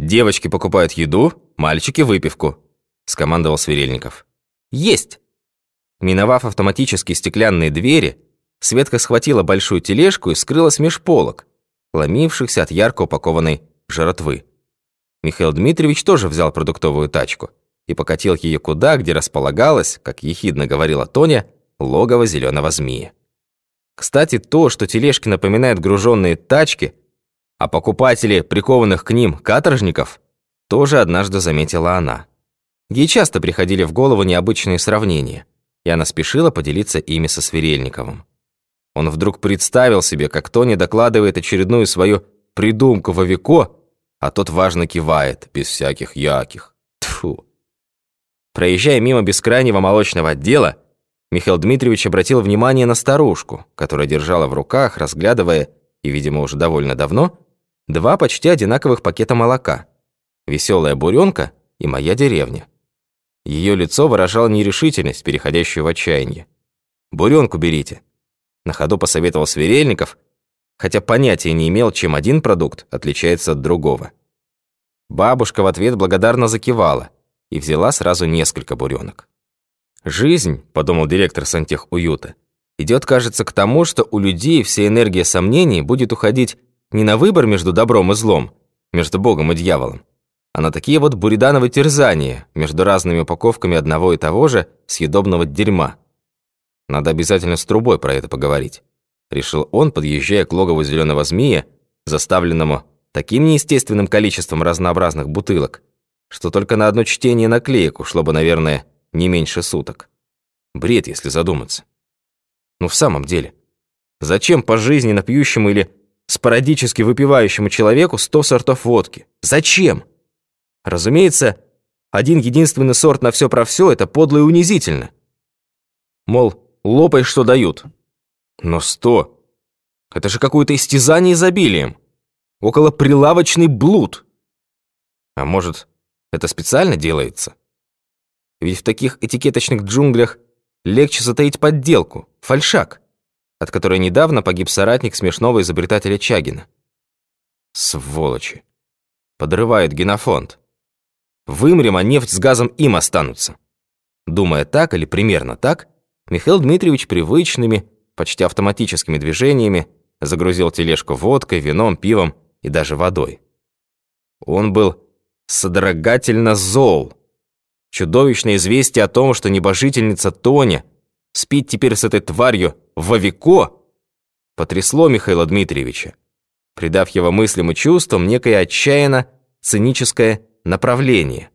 Девочки покупают еду, мальчики выпивку», – скомандовал Сверельников. «Есть!» Миновав автоматические стеклянные двери, Светка схватила большую тележку и скрылась меж полок, ломившихся от ярко упакованной жратвы. Михаил Дмитриевич тоже взял продуктовую тачку и покатил ее куда, где располагалось, как ехидно говорила Тоня, логово зеленого змея. Кстати, то, что тележки напоминают груженные тачки, а покупатели прикованных к ним каторжников, тоже однажды заметила она. Ей часто приходили в голову необычные сравнения, и она спешила поделиться ими со Сверельниковым. Он вдруг представил себе, как Тони докладывает очередную свою придумку Вовико, а тот важно кивает, без всяких яких. Тфу. Проезжая мимо бескрайнего молочного отдела, Михаил Дмитриевич обратил внимание на старушку, которая держала в руках, разглядывая, и, видимо, уже довольно давно, два почти одинаковых пакета молока. «Веселая буренка» и «Моя деревня». Ее лицо выражало нерешительность, переходящую в отчаяние. «Буренку берите», на ходу посоветовал Сверельников, хотя понятия не имел, чем один продукт отличается от другого. Бабушка в ответ благодарно закивала и взяла сразу несколько буренок. «Жизнь», — подумал директор сантехуюта, идет, кажется, к тому, что у людей вся энергия сомнений будет уходить не на выбор между добром и злом, между Богом и дьяволом, а на такие вот буридановые терзания между разными упаковками одного и того же съедобного дерьма. Надо обязательно с трубой про это поговорить. Решил он, подъезжая к логову зеленого змея, заставленному таким неестественным количеством разнообразных бутылок, что только на одно чтение наклеек ушло бы, наверное, не меньше суток. Бред, если задуматься. Ну в самом деле, зачем пожизненно пьющему или спорадически выпивающему человеку сто сортов водки? Зачем? Разумеется, один единственный сорт на все про все это подло и унизительно. Мол, лопай, что дают. Но сто. Это же какое-то истязание изобилием. Около прилавочный блуд. А может, это специально делается? Ведь в таких этикеточных джунглях легче затаить подделку, фальшак, от которой недавно погиб соратник смешного изобретателя Чагина. Сволочи. Подрывают генофонд. Вымрем, а нефть с газом им останутся. Думая так или примерно так, Михаил Дмитриевич привычными, почти автоматическими движениями загрузил тележку водкой, вином, пивом и даже водой. Он был содрогательно зол. Чудовищное известие о том, что небожительница Тоня спит теперь с этой тварью Вовико, потрясло Михаила Дмитриевича, придав его мыслям и чувствам некое отчаянно циническое направление.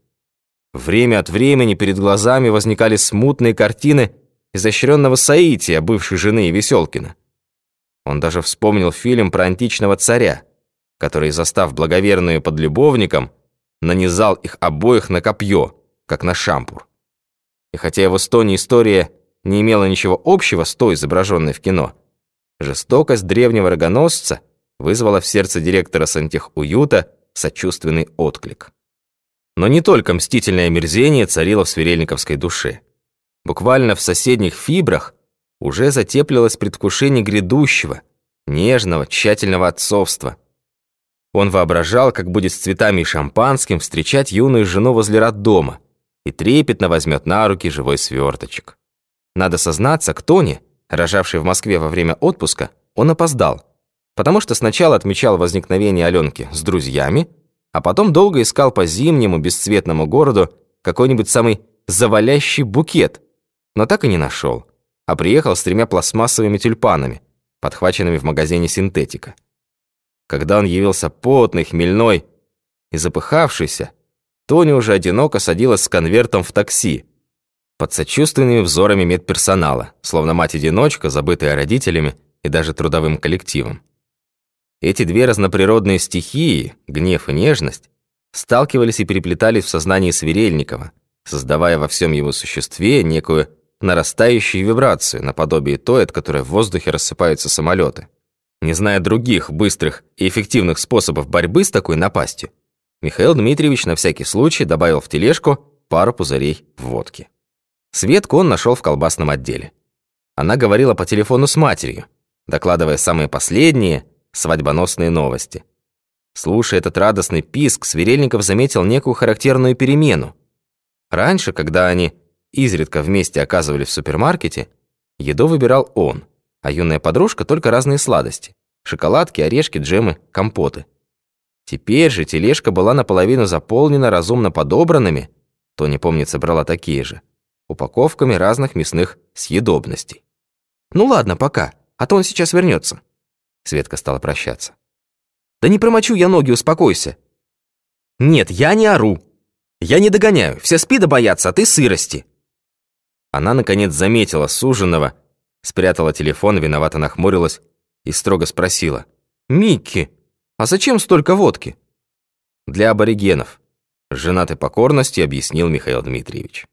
Время от времени перед глазами возникали смутные картины изощренного соития бывшей жены Веселкина. Он даже вспомнил фильм про античного царя, который, застав благоверную под любовником, нанизал их обоих на копье, как на шампур. И хотя его с Тони история не имела ничего общего с той, изображенной в кино, жестокость древнего рогоносца вызвала в сердце директора сантехуюта сочувственный отклик. Но не только мстительное мерзение царило в свирельниковской душе. Буквально в соседних фибрах уже затеплилось предвкушение грядущего, нежного, тщательного отцовства. Он воображал, как будет с цветами и шампанским встречать юную жену возле роддома и трепетно возьмет на руки живой сверточек. Надо сознаться, к Тоне, рожавшей в Москве во время отпуска, он опоздал, потому что сначала отмечал возникновение Аленки с друзьями, а потом долго искал по зимнему бесцветному городу какой-нибудь самый завалящий букет, но так и не нашел, а приехал с тремя пластмассовыми тюльпанами, подхваченными в магазине «Синтетика». Когда он явился потный, хмельной и запыхавшийся, Тоня уже одиноко садилась с конвертом в такси, под сочувственными взорами медперсонала, словно мать-одиночка, забытая родителями и даже трудовым коллективом. Эти две разноприродные стихии, гнев и нежность, сталкивались и переплетались в сознании Сверельникова, создавая во всем его существе некую нарастающие вибрации, наподобие той, от которой в воздухе рассыпаются самолеты. Не зная других быстрых и эффективных способов борьбы с такой напастью, Михаил Дмитриевич на всякий случай добавил в тележку пару пузырей водки. Светку он нашел в колбасном отделе. Она говорила по телефону с матерью, докладывая самые последние свадьбоносные новости. Слушая этот радостный писк, Сверельников заметил некую характерную перемену. Раньше, когда они изредка вместе оказывались в супермаркете, еду выбирал он, а юная подружка только разные сладости. Шоколадки, орешки, джемы, компоты. Теперь же тележка была наполовину заполнена разумно подобранными, то не помнится брала такие же, упаковками разных мясных съедобностей. «Ну ладно, пока, а то он сейчас вернется. Светка стала прощаться. «Да не промочу я ноги, успокойся!» «Нет, я не ору. Я не догоняю. Все спида боятся, а ты сырости». Она, наконец, заметила суженого, спрятала телефон, виновато нахмурилась и строго спросила. «Микки, а зачем столько водки?» «Для аборигенов», — с женатой покорностью объяснил Михаил Дмитриевич.